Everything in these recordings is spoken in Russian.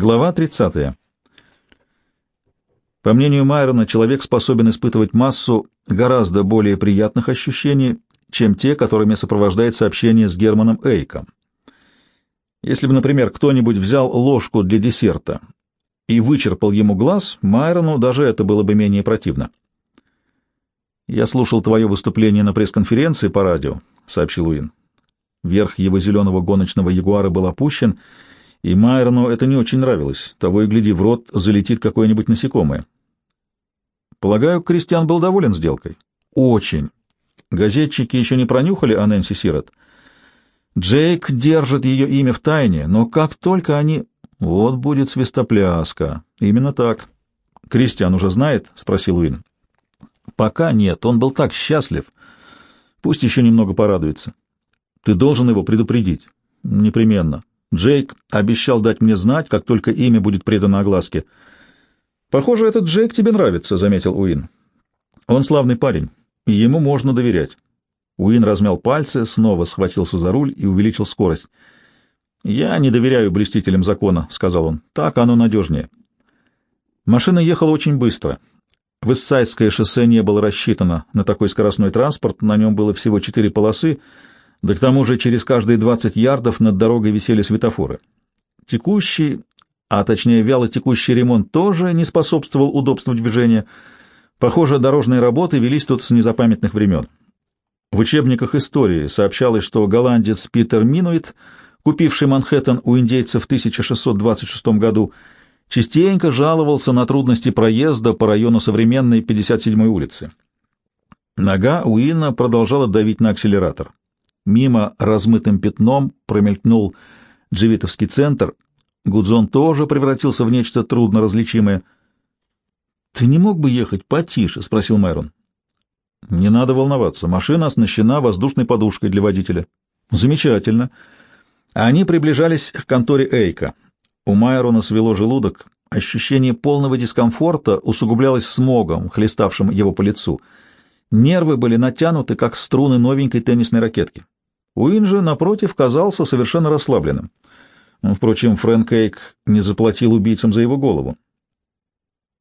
Глава 30. По мнению Майрона, человек способен испытывать массу гораздо более приятных ощущений, чем те, которыми сопровождается общение с Германом Эйком. Если бы, например, кто-нибудь взял ложку для десерта и вычерпал ему глаз, Майрону даже это было бы менее противно. «Я слушал твое выступление на пресс-конференции по радио», — сообщил Уин. Верх его зеленого гоночного ягуара был опущен, и Майерну это не очень нравилось. Того и гляди, в рот залетит какое-нибудь насекомое. Полагаю, Кристиан был доволен сделкой? Очень. Газетчики еще не пронюхали о Нэнси Сирот. Джейк держит ее имя в тайне, но как только они... Вот будет свистопляска. Именно так. Кристиан уже знает? — спросил Уин. Пока нет, он был так счастлив. Пусть еще немного порадуется. Ты должен его предупредить. Непременно. Джейк обещал дать мне знать, как только имя будет предано огласке. Похоже, этот Джейк тебе нравится, заметил Уин. Он славный парень, и ему можно доверять. Уин размял пальцы, снова схватился за руль и увеличил скорость. «Я не доверяю блестителям закона», — сказал он. «Так оно надежнее». Машина ехала очень быстро. Виссайдское шоссе не было рассчитано на такой скоростной транспорт, на нем было всего четыре полосы — да к тому же через каждые 20 ярдов над дорогой висели светофоры. Текущий, а точнее вяло текущий ремонт тоже не способствовал удобству движения. Похоже, дорожные работы велись тут с незапамятных времен. В учебниках истории сообщалось, что голландец Питер Минуит, купивший Манхэттен у индейцев в 1626 году, частенько жаловался на трудности проезда по району современной 57-й улицы. Нога Уина продолжала давить на акселератор. Мимо размытым пятном промелькнул Дживитовский центр. Гудзон тоже превратился в нечто трудно различимое. — Ты не мог бы ехать потише? — спросил Майрон. — Не надо волноваться. Машина оснащена воздушной подушкой для водителя. — Замечательно. Они приближались к конторе Эйка. У Майрона свело желудок. Ощущение полного дискомфорта усугублялось смогом, хлеставшим его по лицу. Нервы были натянуты, как струны новенькой теннисной ракетки. Уин же, напротив, казался совершенно расслабленным. Впрочем, Фрэнк Эйк не заплатил убийцам за его голову.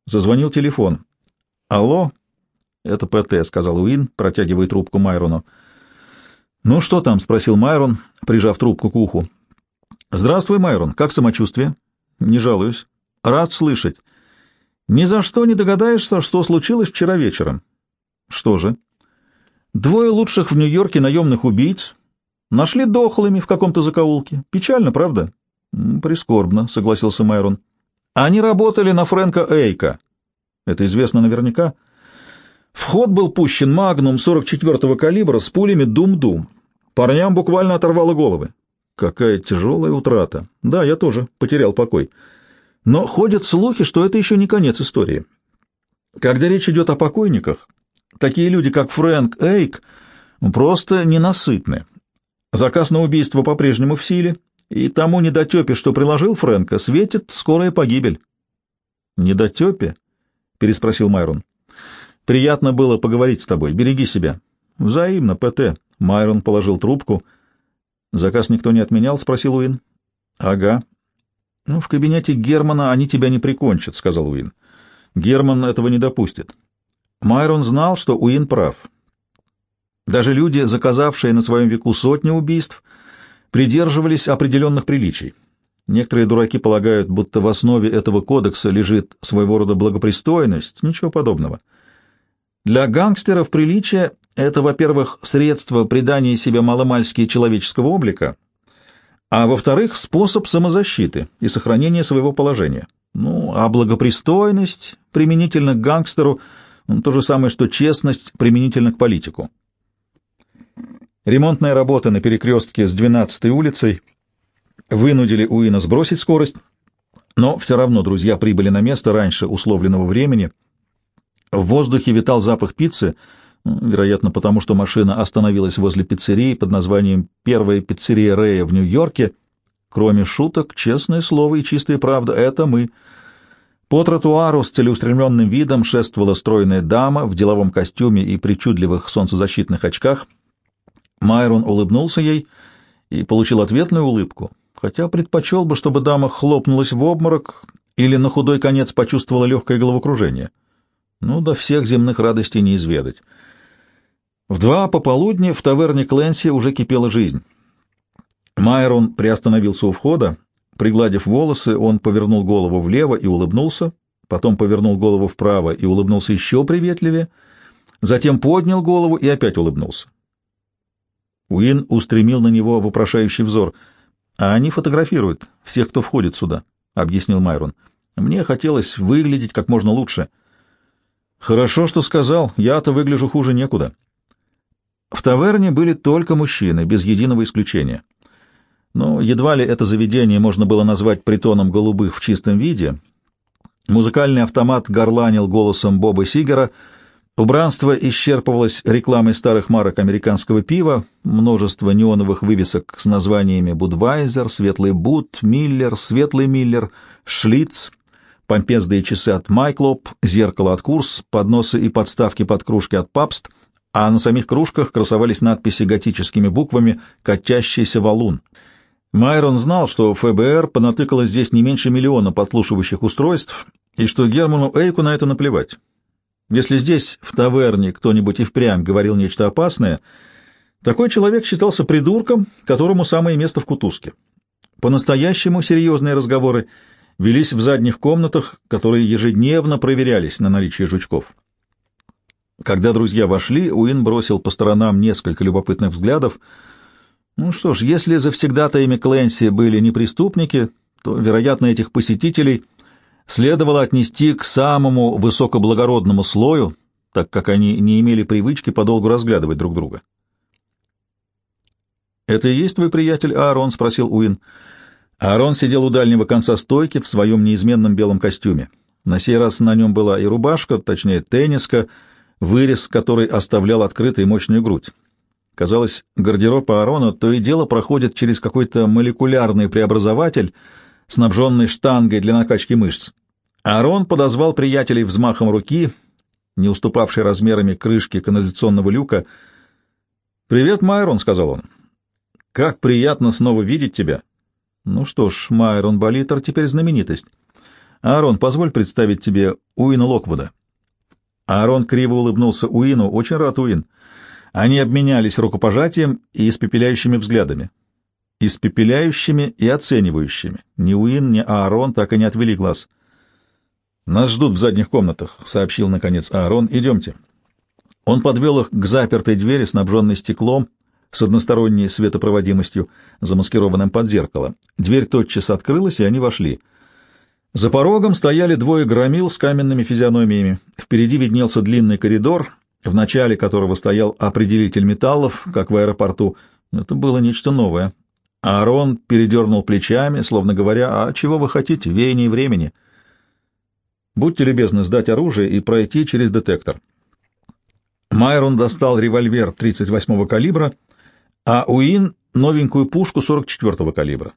Зазвонил телефон. «Алло?» «Это ПТ», — сказал Уин, протягивая трубку Майрону. «Ну что там?» — спросил Майрон, прижав трубку к уху. «Здравствуй, Майрон. Как самочувствие?» «Не жалуюсь. Рад слышать. Ни за что не догадаешься, что случилось вчера вечером». «Что же?» «Двое лучших в Нью-Йорке наемных убийц Нашли дохлыми в каком-то закоулке. Печально, правда? Прискорбно, согласился Майрон. Они работали на Фрэнка Эйка. Это известно наверняка. В ход был пущен магнум 44-го калибра с пулями Дум-Дум. Парням буквально оторвало головы. Какая тяжелая утрата. Да, я тоже потерял покой. Но ходят слухи, что это еще не конец истории. Когда речь идет о покойниках, такие люди, как Фрэнк Эйк, просто ненасытны. Заказ на убийство по-прежнему в силе, и тому недотепе, что приложил Фрэнка, светит скорая погибель. «Недотепе?» — переспросил Майрон. «Приятно было поговорить с тобой. Береги себя». «Взаимно, ПТ». Майрон положил трубку. «Заказ никто не отменял?» — спросил Уин. «Ага». «Ну, в кабинете Германа они тебя не прикончат», — сказал Уин. «Герман этого не допустит». Майрон знал, что Уин прав. Даже люди, заказавшие на своем веку сотни убийств, придерживались определенных приличий. Некоторые дураки полагают, будто в основе этого кодекса лежит своего рода благопристойность. Ничего подобного. Для гангстеров приличие — это, во-первых, средство придания себе маломальски человеческого облика, а во-вторых, способ самозащиты и сохранения своего положения. Ну, а благопристойность применительно к гангстеру ну, — то же самое, что честность применительно к политику. Ремонтные работы на перекрестке с 12-й улицей вынудили Уина сбросить скорость, но все равно друзья прибыли на место раньше условленного времени. В воздухе витал запах пиццы, вероятно, потому что машина остановилась возле пиццерии под названием «Первая пиццерия Рея в Нью-Йорке». Кроме шуток, честное слово и чистая правда — это мы. По тротуару с целеустремленным видом шествовала стройная дама в деловом костюме и причудливых солнцезащитных очках — Майрон улыбнулся ей и получил ответную улыбку, хотя предпочел бы, чтобы дама хлопнулась в обморок или на худой конец почувствовала легкое головокружение. Ну, до всех земных радостей не изведать. В два пополудни в таверне Кленси уже кипела жизнь. Майрон приостановился у входа. Пригладив волосы, он повернул голову влево и улыбнулся, потом повернул голову вправо и улыбнулся еще приветливее, затем поднял голову и опять улыбнулся. Уин устремил на него вопрошающий взор. «А они фотографируют всех, кто входит сюда», — объяснил Майрон. «Мне хотелось выглядеть как можно лучше». «Хорошо, что сказал. Я-то выгляжу хуже некуда». В таверне были только мужчины, без единого исключения. Но едва ли это заведение можно было назвать притоном голубых в чистом виде. Музыкальный автомат горланил голосом Боба Сигера — Убранство исчерпывалось рекламой старых марок американского пива, множество неоновых вывесок с названиями «Будвайзер», «Светлый Буд», «Миллер», «Светлый Миллер», «Шлиц», помпезные часы от «Майклоп», зеркало от «Курс», подносы и подставки под кружки от «Папст», а на самих кружках красовались надписи готическими буквами «Катящийся валун». Майрон знал, что ФБР понатыкало здесь не меньше миллиона подслушивающих устройств, и что Герману Эйку на это наплевать. Если здесь, в таверне, кто-нибудь и впрямь говорил нечто опасное, такой человек считался придурком, которому самое место в кутузке. По-настоящему серьезные разговоры велись в задних комнатах, которые ежедневно проверялись на наличие жучков. Когда друзья вошли, Уин бросил по сторонам несколько любопытных взглядов. Ну что ж, если завсегдатаями Кленси были не преступники, то, вероятно, этих посетителей — следовало отнести к самому высокоблагородному слою, так как они не имели привычки подолгу разглядывать друг друга. «Это и есть твой приятель Аарон?» — спросил Уин. Аарон сидел у дальнего конца стойки в своем неизменном белом костюме. На сей раз на нем была и рубашка, точнее тенниска, вырез которой оставлял открытой мощную грудь. Казалось, гардероб Аарона то и дело проходит через какой-то молекулярный преобразователь — снабженный штангой для накачки мышц. Арон подозвал приятелей взмахом руки, не уступавшей размерами крышки канализационного люка. «Привет, Майрон», — сказал он. «Как приятно снова видеть тебя». «Ну что ж, Майрон Болитер теперь знаменитость. Аарон, позволь представить тебе Уина Локвуда». Аарон криво улыбнулся Уину. «Очень рад, Уин». Они обменялись рукопожатием и испепеляющими взглядами испепеляющими и оценивающими. Ни Уин, ни Аарон так и не отвели глаз. «Нас ждут в задних комнатах», — сообщил, наконец, Аарон. «Идемте». Он подвел их к запертой двери, снабженной стеклом, с односторонней светопроводимостью, замаскированным под зеркало. Дверь тотчас открылась, и они вошли. За порогом стояли двое громил с каменными физиономиями. Впереди виднелся длинный коридор, в начале которого стоял определитель металлов, как в аэропорту. Это было нечто новое. Аарон передернул плечами, словно говоря, «А чего вы хотите? Веяние времени». «Будьте любезны сдать оружие и пройти через детектор». Майрон достал револьвер 38-го калибра, а Уин — новенькую пушку 44-го калибра.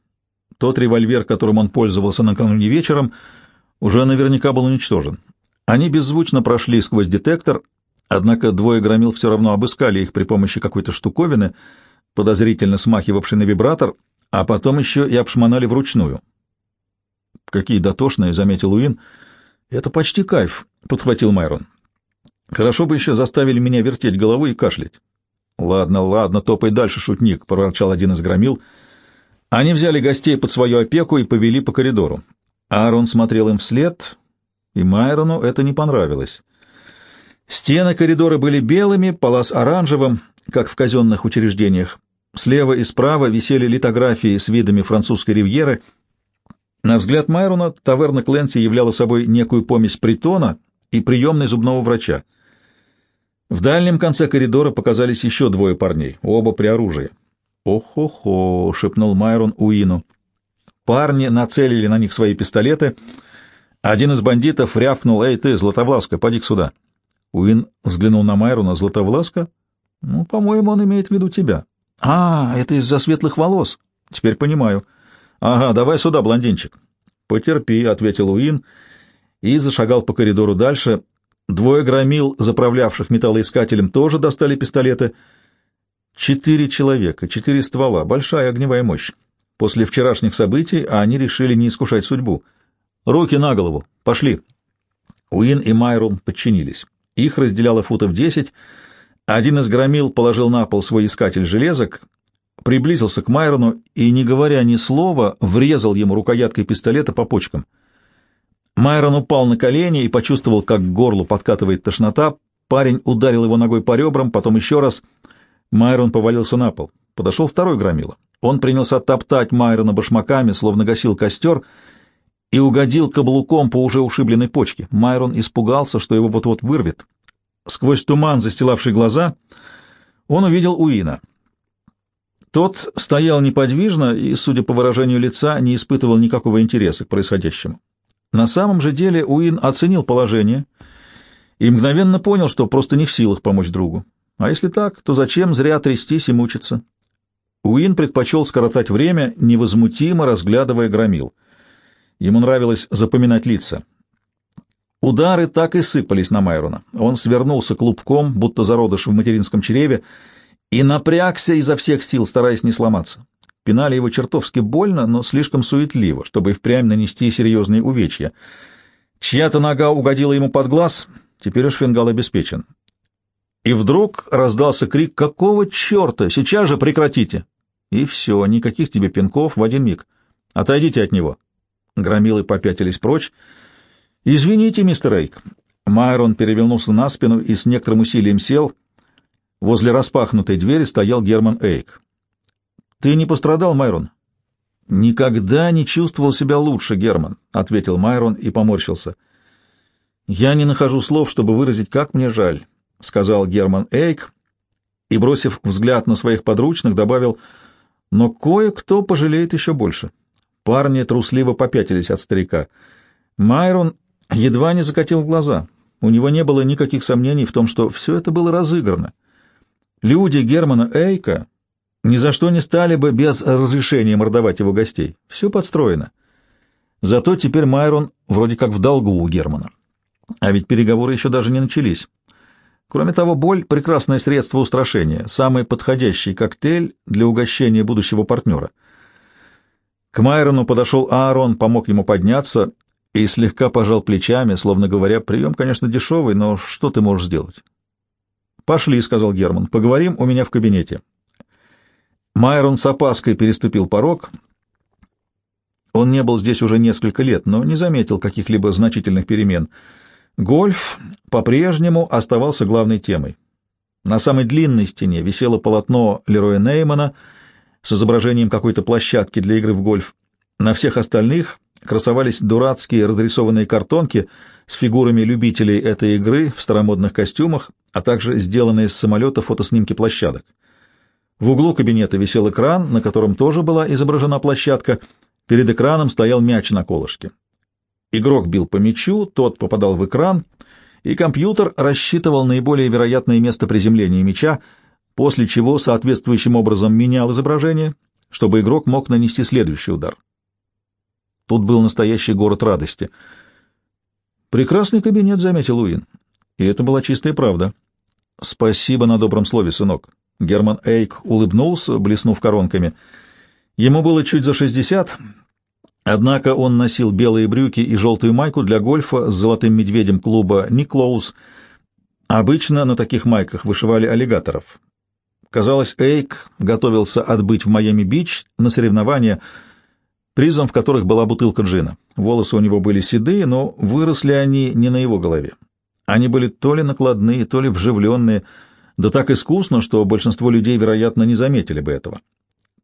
Тот револьвер, которым он пользовался накануне вечером, уже наверняка был уничтожен. Они беззвучно прошли сквозь детектор, однако двое громил все равно обыскали их при помощи какой-то штуковины — подозрительно смахивавший на вибратор, а потом еще и обшмонали вручную. «Какие дотошные», — заметил Уин. «Это почти кайф», — подхватил Майрон. «Хорошо бы еще заставили меня вертеть головой и кашлять». «Ладно, ладно, топай дальше, шутник», — проворчал один из громил. Они взяли гостей под свою опеку и повели по коридору. Аарон смотрел им вслед, и Майрону это не понравилось. Стены коридора были белыми, палас оранжевым, как в казенных учреждениях. Слева и справа висели литографии с видами французской ривьеры. На взгляд Майрона таверна Кленси являла собой некую помесь притона и приемной зубного врача. В дальнем конце коридора показались еще двое парней, оба при оружии. «Ох-хо-хо!» — шепнул Майрон Уину. Парни нацелили на них свои пистолеты. Один из бандитов рявкнул «Эй ты, Златовласка, поди сюда!» Уин взглянул на Майрона. «Златовласка?» «Ну, по-моему, он имеет в виду тебя». «А, это из-за светлых волос. Теперь понимаю». «Ага, давай сюда, блондинчик». «Потерпи», — ответил Уин и зашагал по коридору дальше. Двое громил, заправлявших металлоискателем, тоже достали пистолеты. Четыре человека, четыре ствола, большая огневая мощь. После вчерашних событий они решили не искушать судьбу. «Руки на голову! Пошли!» Уин и Майрон подчинились. Их разделяло футов десять. Один из громил положил на пол свой искатель железок, приблизился к Майрону и, не говоря ни слова, врезал ему рукояткой пистолета по почкам. Майрон упал на колени и почувствовал, как к горлу подкатывает тошнота. Парень ударил его ногой по ребрам, потом еще раз. Майрон повалился на пол. Подошел второй громила. Он принялся топтать Майрона башмаками, словно гасил костер, и угодил каблуком по уже ушибленной почке. Майрон испугался, что его вот-вот вырвет. Сквозь туман, застилавший глаза, он увидел Уина. Тот стоял неподвижно и, судя по выражению лица, не испытывал никакого интереса к происходящему. На самом же деле Уин оценил положение и мгновенно понял, что просто не в силах помочь другу. А если так, то зачем зря трястись и мучиться? Уин предпочел скоротать время, невозмутимо разглядывая громил. Ему нравилось запоминать лица. Удары так и сыпались на Майрона. Он свернулся клубком, будто зародыш в материнском чреве, и напрягся изо всех сил, стараясь не сломаться. Пинали его чертовски больно, но слишком суетливо, чтобы впрямь нанести серьезные увечья. Чья-то нога угодила ему под глаз, теперь уж фингал обеспечен. И вдруг раздался крик «Какого черта? Сейчас же прекратите!» И все, никаких тебе пинков в один миг. Отойдите от него. Громилы попятились прочь. «Извините, мистер Эйк». Майрон перевернулся на спину и с некоторым усилием сел. Возле распахнутой двери стоял Герман Эйк. «Ты не пострадал, Майрон?» «Никогда не чувствовал себя лучше, Герман», — ответил Майрон и поморщился. «Я не нахожу слов, чтобы выразить, как мне жаль», — сказал Герман Эйк и, бросив взгляд на своих подручных, добавил — но кое-кто пожалеет еще больше. Парни трусливо попятились от старика. Майрон едва не закатил глаза. У него не было никаких сомнений в том, что все это было разыграно. Люди Германа Эйка ни за что не стали бы без разрешения мордовать его гостей. Все подстроено. Зато теперь Майрон вроде как в долгу у Германа. А ведь переговоры еще даже не начались. Кроме того, боль — прекрасное средство устрашения, самый подходящий коктейль для угощения будущего партнера. К Майрону подошел Аарон, помог ему подняться и слегка пожал плечами, словно говоря, прием, конечно, дешевый, но что ты можешь сделать? «Пошли», — сказал Герман, — «поговорим у меня в кабинете». Майрон с опаской переступил порог. Он не был здесь уже несколько лет, но не заметил каких-либо значительных перемен — Гольф по-прежнему оставался главной темой. На самой длинной стене висело полотно Лероя Неймана с изображением какой-то площадки для игры в гольф. На всех остальных красовались дурацкие разрисованные картонки с фигурами любителей этой игры в старомодных костюмах, а также сделанные с самолета фотоснимки площадок. В углу кабинета висел экран, на котором тоже была изображена площадка. Перед экраном стоял мяч на колышке. Игрок бил по мячу, тот попадал в экран, и компьютер рассчитывал наиболее вероятное место приземления мяча, после чего соответствующим образом менял изображение, чтобы игрок мог нанести следующий удар. Тут был настоящий город радости. «Прекрасный кабинет», — заметил Уин. И это была чистая правда. «Спасибо на добром слове, сынок». Герман Эйк улыбнулся, блеснув коронками. Ему было чуть за шестьдесят, Однако он носил белые брюки и желтую майку для гольфа с золотым медведем клуба «Никлоуз». Обычно на таких майках вышивали аллигаторов. Казалось, Эйк готовился отбыть в Майами-Бич на соревнования, призом в которых была бутылка джина. Волосы у него были седые, но выросли они не на его голове. Они были то ли накладные, то ли вживленные, да так искусно, что большинство людей, вероятно, не заметили бы этого.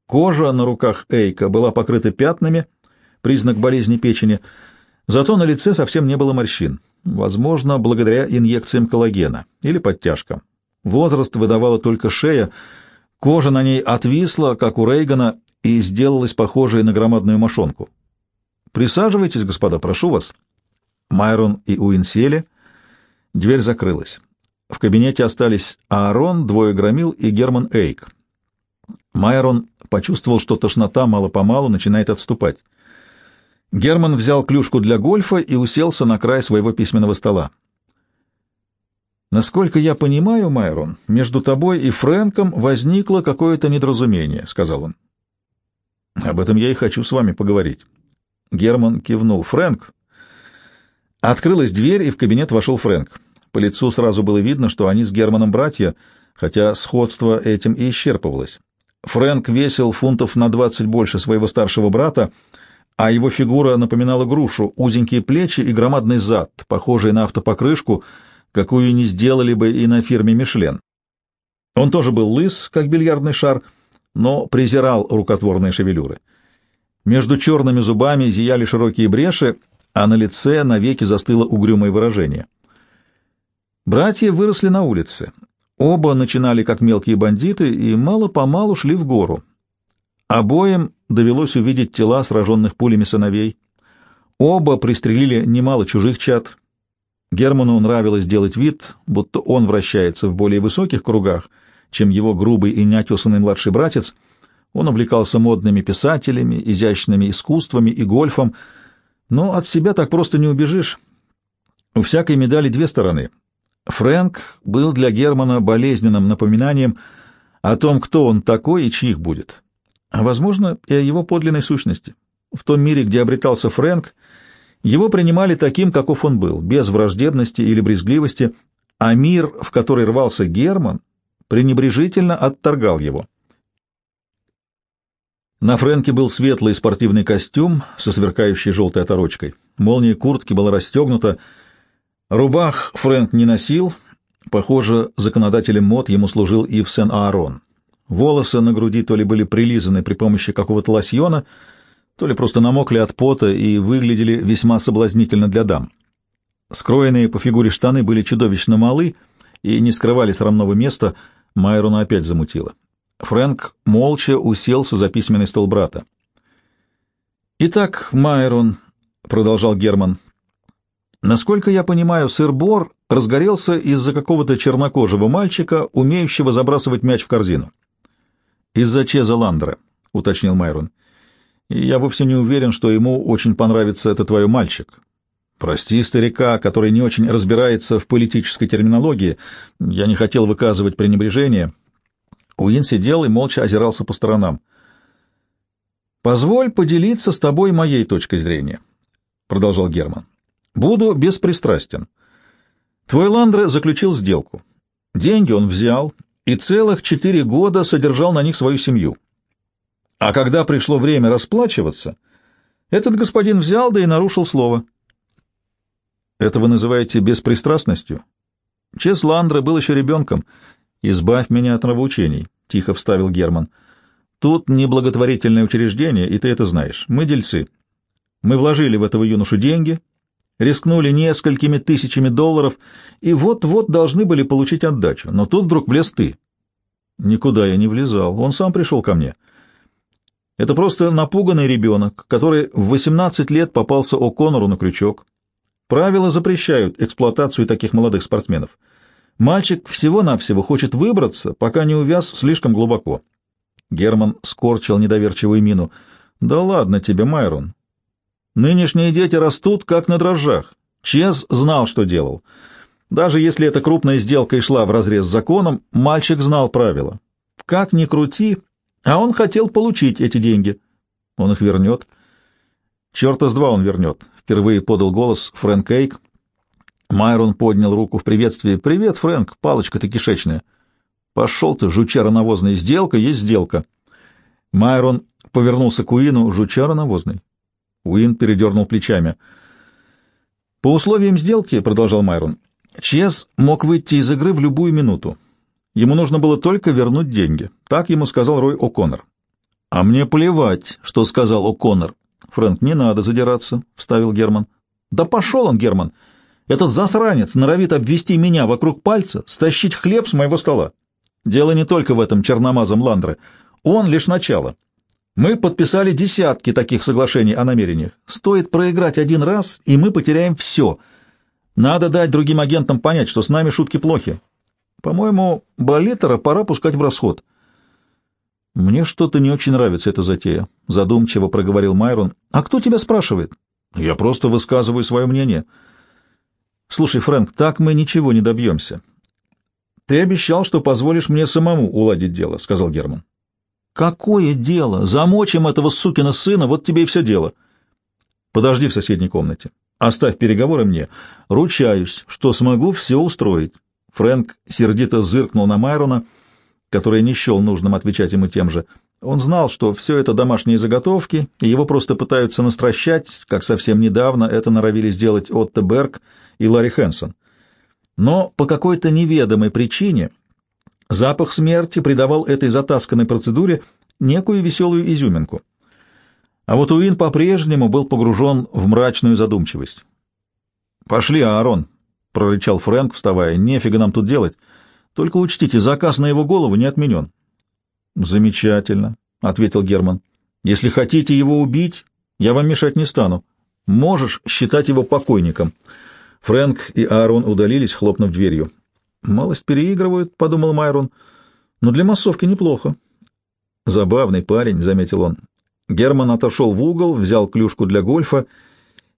Кожа на руках Эйка была покрыта пятнами — признак болезни печени, зато на лице совсем не было морщин, возможно, благодаря инъекциям коллагена или подтяжкам. Возраст выдавала только шея, кожа на ней отвисла, как у Рейгана, и сделалась похожей на громадную мошонку. «Присаживайтесь, господа, прошу вас». Майрон и Уин сели. Дверь закрылась. В кабинете остались Аарон, двое громил и Герман Эйк. Майрон почувствовал, что тошнота мало-помалу начинает отступать. Герман взял клюшку для гольфа и уселся на край своего письменного стола. «Насколько я понимаю, Майрон, между тобой и Фрэнком возникло какое-то недоразумение», — сказал он. Об этом я и хочу с вами поговорить. Герман кивнул. Фрэнк. Открылась дверь, и в кабинет вошел Фрэнк. По лицу сразу было видно, что они с Германом братья, хотя сходство этим и исчерпывалось. Фрэнк весил фунтов на двадцать больше своего старшего брата, а его фигура напоминала грушу, узенькие плечи и громадный зад, похожий на автопокрышку, какую не сделали бы и на фирме «Мишлен». Он тоже был лыс, как бильярдный шар, но презирал рукотворные шевелюры. Между черными зубами зияли широкие бреши, а на лице навеки застыло угрюмое выражение. Братья выросли на улице. Оба начинали как мелкие бандиты и мало-помалу шли в гору. Обоим довелось увидеть тела сраженных пулями сыновей. Оба пристрелили немало чужих чад. Герману нравилось делать вид, будто он вращается в более высоких кругах — чем его грубый и неотесанный младший братец. Он увлекался модными писателями, изящными искусствами и гольфом, но от себя так просто не убежишь. У всякой медали две стороны. Фрэнк был для Германа болезненным напоминанием о том, кто он такой и чьих будет. А, возможно, и о его подлинной сущности. В том мире, где обретался Фрэнк, его принимали таким, каков он был, без враждебности или брезгливости, а мир, в который рвался Герман, пренебрежительно отторгал его. На Фрэнке был светлый спортивный костюм со сверкающей желтой оторочкой. Молния куртки была расстегнута. Рубах Фрэнк не носил. Похоже, законодателем мод ему служил Ив Сен-Аарон. Волосы на груди то ли были прилизаны при помощи какого-то лосьона, то ли просто намокли от пота и выглядели весьма соблазнительно для дам. Скроенные по фигуре штаны были чудовищно малы и не скрывали срамного места — Майрона опять замутило. Фрэнк молча уселся за письменный стол брата. «Итак, Майрон», — продолжал Герман, — «насколько я понимаю, сыр-бор разгорелся из-за какого-то чернокожего мальчика, умеющего забрасывать мяч в корзину». «Из-за Чеза Ландера», — уточнил Майрон. «И я вовсе не уверен, что ему очень понравится это твой мальчик. Прости старика, который не очень разбирается в политической терминологии. Я не хотел выказывать пренебрежение. Уин сидел и молча озирался по сторонам. «Позволь поделиться с тобой моей точкой зрения», — продолжал Герман. «Буду беспристрастен. Твой Ландре заключил сделку. Деньги он взял и целых четыре года содержал на них свою семью. А когда пришло время расплачиваться, этот господин взял да и нарушил слово». Это вы называете беспристрастностью? Чес Ландра был еще ребенком. Избавь меня от нравоучений, — тихо вставил Герман. Тут не благотворительное учреждение, и ты это знаешь. Мы дельцы. Мы вложили в этого юношу деньги, рискнули несколькими тысячами долларов, и вот-вот должны были получить отдачу. Но тут вдруг влез ты. Никуда я не влезал. Он сам пришел ко мне. Это просто напуганный ребенок, который в 18 лет попался О'Коннору на крючок. Правила запрещают эксплуатацию таких молодых спортсменов. Мальчик всего-навсего хочет выбраться, пока не увяз слишком глубоко. Герман скорчил недоверчивую мину. «Да ладно тебе, Майрон. Нынешние дети растут, как на дрожжах. Чез знал, что делал. Даже если эта крупная сделка и шла вразрез с законом, мальчик знал правила. Как ни крути, а он хотел получить эти деньги. Он их вернет. Черта с два он вернет. Впервые подал голос Фрэнк Эйк. Майрон поднял руку в приветствии. «Привет, Фрэнк, палочка-то кишечная». «Пошел ты, жучара навозный, сделка есть сделка». Майрон повернулся к Уину. «Жучара навозный». Уин передернул плечами. «По условиям сделки, — продолжал Майрон, — Чез мог выйти из игры в любую минуту. Ему нужно было только вернуть деньги. Так ему сказал Рой О'Коннор. А мне плевать, что сказал О'Коннор. Фрэнк, не надо задираться, — вставил Герман. Да пошел он, Герман! Этот засранец норовит обвести меня вокруг пальца, стащить хлеб с моего стола. Дело не только в этом черномазом Ландре. Он лишь начало. Мы подписали десятки таких соглашений о намерениях. Стоит проиграть один раз, и мы потеряем все. Надо дать другим агентам понять, что с нами шутки плохи. По-моему, Болитера пора пускать в расход. «Мне что-то не очень нравится эта затея», — задумчиво проговорил Майрон. «А кто тебя спрашивает?» «Я просто высказываю свое мнение». «Слушай, Фрэнк, так мы ничего не добьемся». «Ты обещал, что позволишь мне самому уладить дело», — сказал Герман. Какое дело? Замочим этого сукина сына, вот тебе и все дело. Подожди в соседней комнате. Оставь переговоры мне. Ручаюсь, что смогу все устроить. Фрэнк сердито зыркнул на Майрона, который не счел нужным отвечать ему тем же. Он знал, что все это домашние заготовки, и его просто пытаются настращать, как совсем недавно это норовили сделать Отто Берг и Ларри Хэнсон. Но по какой-то неведомой причине запах смерти придавал этой затасканной процедуре некую веселую изюминку. А вот Уин по-прежнему был погружен в мрачную задумчивость. «Пошли, Аарон», — прорычал Фрэнк, вставая, — «нефига нам тут делать. Только учтите, заказ на его голову не отменен». «Замечательно», — ответил Герман. «Если хотите его убить, я вам мешать не стану. Можешь считать его покойником». Фрэнк и Аарон удалились, хлопнув дверью. «Малость переигрывают», — подумал Майрон, — «но для массовки неплохо». «Забавный парень», — заметил он. Герман отошел в угол, взял клюшку для гольфа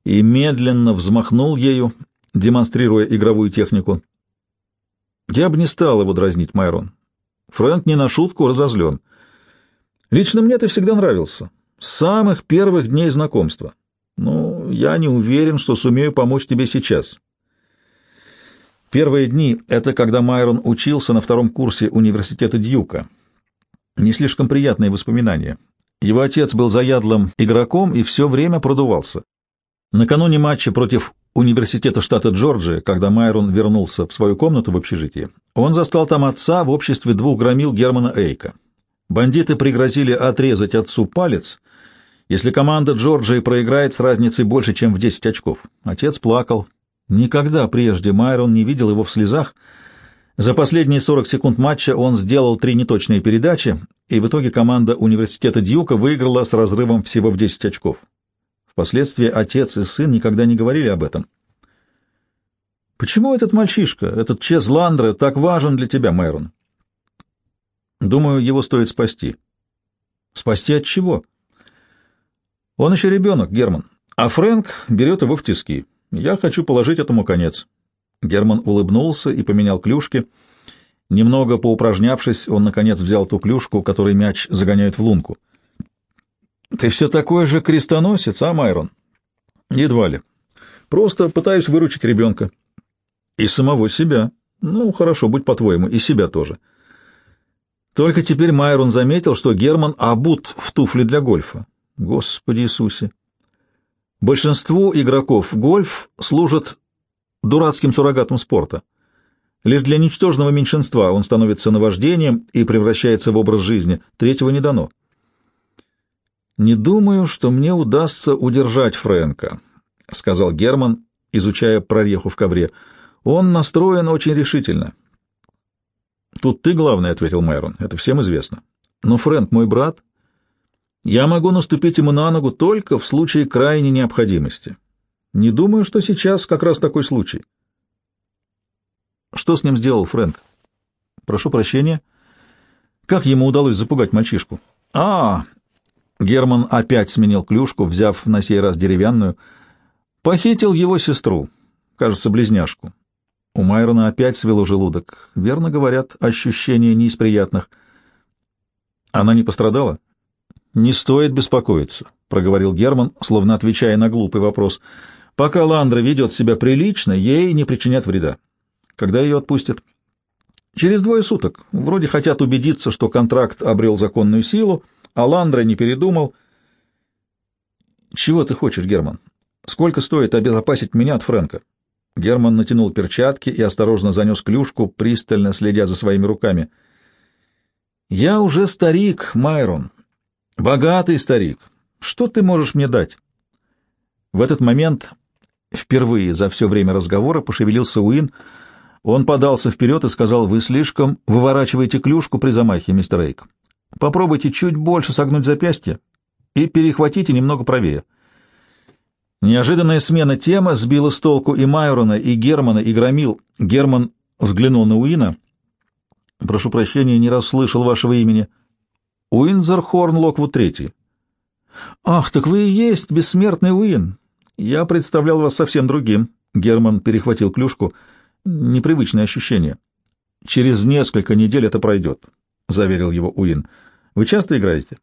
и медленно взмахнул ею, демонстрируя игровую технику. «Я бы не стал его дразнить, Майрон. Фрэнк не на шутку разозлен. Лично мне ты всегда нравился. С самых первых дней знакомства. Ну, я не уверен, что сумею помочь тебе сейчас. Первые дни — это когда Майрон учился на втором курсе университета Дьюка. Не слишком приятные воспоминания. Его отец был заядлым игроком и все время продувался. Накануне матча против университета штата Джорджия, когда Майрон вернулся в свою комнату в общежитии, он застал там отца в обществе двух громил Германа Эйка. Бандиты пригрозили отрезать отцу палец, если команда Джорджии проиграет с разницей больше, чем в 10 очков. Отец плакал. Никогда прежде Майрон не видел его в слезах. За последние 40 секунд матча он сделал три неточные передачи, и в итоге команда университета Дьюка выиграла с разрывом всего в 10 очков. Впоследствии отец и сын никогда не говорили об этом. Почему этот мальчишка, этот Чез Ландре, так важен для тебя, Майрон? Думаю, его стоит спасти. Спасти от чего? Он еще ребенок, Герман, а Фрэнк берет его в тиски. Я хочу положить этому конец. Герман улыбнулся и поменял клюшки. Немного поупражнявшись, он, наконец, взял ту клюшку, которой мяч загоняют в лунку. Ты все такой же крестоносец, а, Майрон? Едва ли. Просто пытаюсь выручить ребенка. И самого себя. Ну, хорошо, будь по-твоему, и себя тоже. Только теперь Майрон заметил, что Герман обут в туфли для гольфа. Господи Иисусе! Большинству игроков гольф служит дурацким суррогатом спорта. Лишь для ничтожного меньшинства он становится наваждением и превращается в образ жизни. Третьего не дано. «Не думаю, что мне удастся удержать Фрэнка», — сказал Герман, изучая прореху в ковре. «Он настроен очень решительно». «Тут ты главный», — ответил Майрон. «Это всем известно». «Но Фрэнк мой брат. Я могу наступить ему на ногу только в случае крайней необходимости. Не думаю, что сейчас как раз такой случай». «Что с ним сделал Фрэнк?» «Прошу прощения». «Как ему удалось запугать мальчишку?» «А, Герман опять сменил клюшку, взяв на сей раз деревянную. Похитил его сестру, кажется, близняшку. У Майрона опять свело желудок. Верно говорят, ощущения не из приятных. Она не пострадала? Не стоит беспокоиться, проговорил Герман, словно отвечая на глупый вопрос. Пока Ландра ведет себя прилично, ей не причинят вреда. Когда ее отпустят? Через двое суток. Вроде хотят убедиться, что контракт обрел законную силу, а Ландра не передумал. «Чего ты хочешь, Герман? Сколько стоит обезопасить меня от Фрэнка?» Герман натянул перчатки и осторожно занес клюшку, пристально следя за своими руками. «Я уже старик, Майрон. Богатый старик. Что ты можешь мне дать?» В этот момент, впервые за все время разговора, пошевелился Уин. Он подался вперед и сказал, «Вы слишком выворачиваете клюшку при замахе, мистер Эйк. Попробуйте чуть больше согнуть запястье и перехватите немного правее. Неожиданная смена темы сбила с толку и Майрона, и Германа, и Громил. Герман взглянул на Уина. «Прошу прощения, не расслышал вашего имени. Уинзер Хорн Локвуд Третий». «Ах, так вы и есть бессмертный Уин. Я представлял вас совсем другим». Герман перехватил клюшку. «Непривычное ощущение. Через несколько недель это пройдет. — заверил его Уин. Вы часто играете?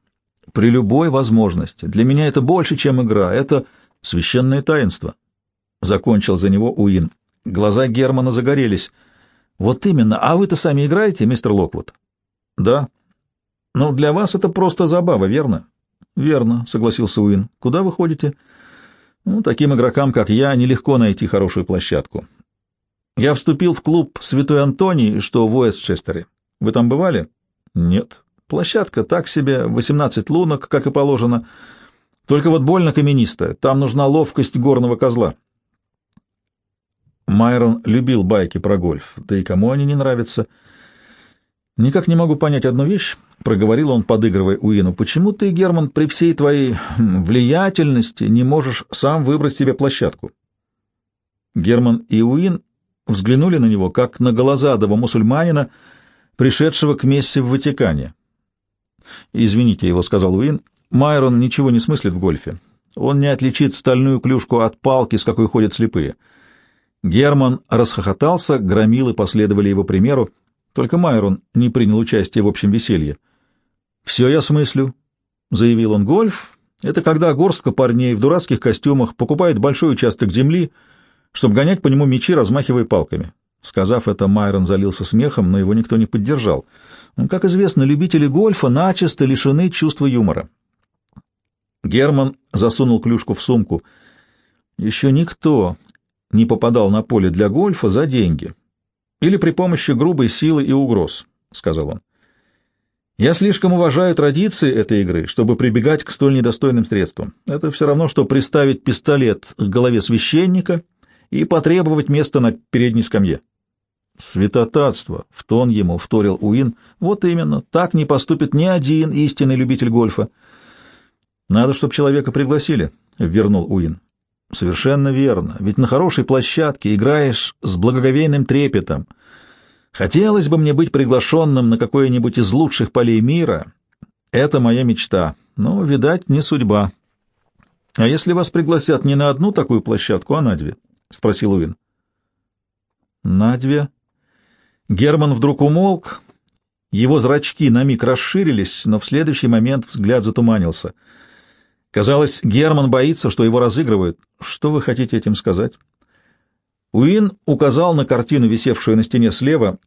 При любой возможности. Для меня это больше, чем игра. Это священное таинство. Закончил за него Уин. Глаза Германа загорелись. Вот именно. А вы-то сами играете, мистер Локвуд? Да. Ну, для вас это просто забава, верно? Верно, согласился Уин. Куда вы ходите? Ну, таким игрокам, как я, нелегко найти хорошую площадку. Я вступил в клуб Святой Антоний, что в Уэстчестере. Вы там бывали? Нет. Площадка так себе, 18 лунок, как и положено. Только вот больно каменистая. Там нужна ловкость горного козла. Майрон любил байки про гольф, да и кому они не нравятся. Никак не могу понять одну вещь, — проговорил он, подыгрывая Уину. Почему ты, Герман, при всей твоей хм, влиятельности не можешь сам выбрать себе площадку? Герман и Уин взглянули на него, как на голозадого мусульманина, пришедшего к мессе в Ватикане. «Извините его», — сказал Уин, — «Майрон ничего не смыслит в гольфе. Он не отличит стальную клюшку от палки, с какой ходят слепые». Герман расхохотался, громилы последовали его примеру, только Майрон не принял участия в общем веселье. «Все я смыслю», — заявил он, — «гольф — это когда горстка парней в дурацких костюмах покупает большой участок земли, чтобы гонять по нему мечи, размахивая палками». Сказав это, Майрон залился смехом, но его никто не поддержал. Как известно, любители гольфа начисто лишены чувства юмора. Герман засунул клюшку в сумку. Еще никто не попадал на поле для гольфа за деньги или при помощи грубой силы и угроз, — сказал он. Я слишком уважаю традиции этой игры, чтобы прибегать к столь недостойным средствам. Это все равно, что приставить пистолет к голове священника и потребовать места на передней скамье. Святотатство, — в тон ему вторил Уин. Вот именно, так не поступит ни один истинный любитель гольфа. Надо, чтобы человека пригласили, — вернул Уин. Совершенно верно, ведь на хорошей площадке играешь с благоговейным трепетом. Хотелось бы мне быть приглашенным на какое-нибудь из лучших полей мира. Это моя мечта, но, видать, не судьба. — А если вас пригласят не на одну такую площадку, а на две? — спросил Уин. — На две? Герман вдруг умолк, его зрачки на миг расширились, но в следующий момент взгляд затуманился — Казалось, Герман боится, что его разыгрывают. Что вы хотите этим сказать? Уин указал на картину, висевшую на стене слева.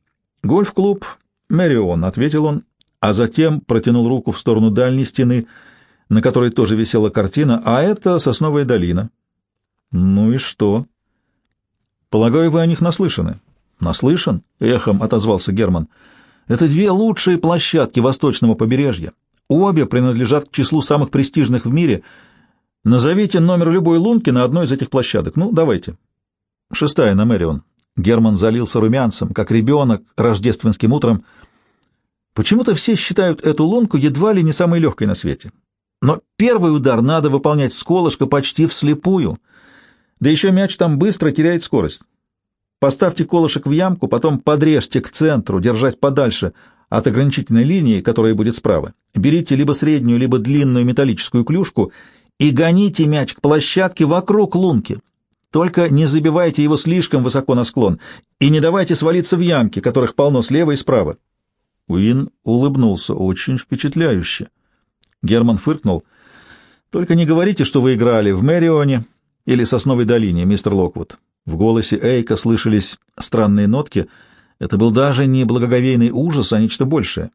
«Гольф-клуб Мэрион», — ответил он, а затем протянул руку в сторону дальней стены, на которой тоже висела картина, а это сосновая долина. «Ну и что?» «Полагаю, вы о них наслышаны?» «Наслышан?» — эхом отозвался Герман. «Это две лучшие площадки восточного побережья. Обе принадлежат к числу самых престижных в мире. Назовите номер любой лунки на одной из этих площадок. Ну, давайте. Шестая на Мэрион. Герман залился румянцем, как ребенок рождественским утром. Почему-то все считают эту лунку едва ли не самой легкой на свете. Но первый удар надо выполнять с колышка почти вслепую. Да еще мяч там быстро теряет скорость. Поставьте колышек в ямку, потом подрежьте к центру, держать подальше — от ограничительной линии, которая будет справа. Берите либо среднюю, либо длинную металлическую клюшку и гоните мяч к площадке вокруг лунки. Только не забивайте его слишком высоко на склон и не давайте свалиться в ямки, которых полно слева и справа. Уин улыбнулся очень впечатляюще. Герман фыркнул. «Только не говорите, что вы играли в Мэрионе или Сосновой долине, мистер Локвуд». В голосе Эйка слышались странные нотки — это был даже не благоговейный ужас, а нечто большее.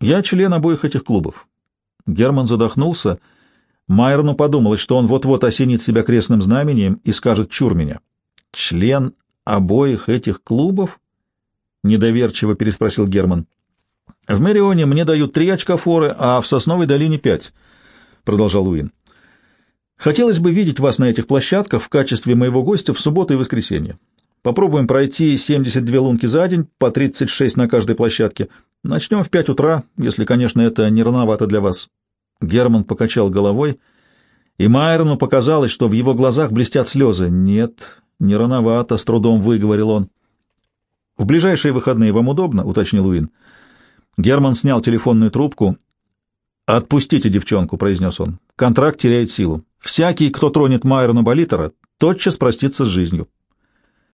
Я член обоих этих клубов. Герман задохнулся. Майерну подумалось, что он вот-вот осенит себя крестным знамением и скажет «чур меня». «Член обоих этих клубов?» — недоверчиво переспросил Герман. «В Мэрионе мне дают три очка форы, а в Сосновой долине пять», — продолжал Уин. «Хотелось бы видеть вас на этих площадках в качестве моего гостя в субботу и воскресенье. Попробуем пройти 72 лунки за день, по 36 на каждой площадке. Начнем в 5 утра, если, конечно, это не рановато для вас. Герман покачал головой, и Майерну показалось, что в его глазах блестят слезы. Нет, не рановато, с трудом выговорил он. В ближайшие выходные вам удобно, уточнил Уин. Герман снял телефонную трубку. «Отпустите девчонку», — произнес он. «Контракт теряет силу. Всякий, кто тронет Майерна Болитера, тотчас простится с жизнью.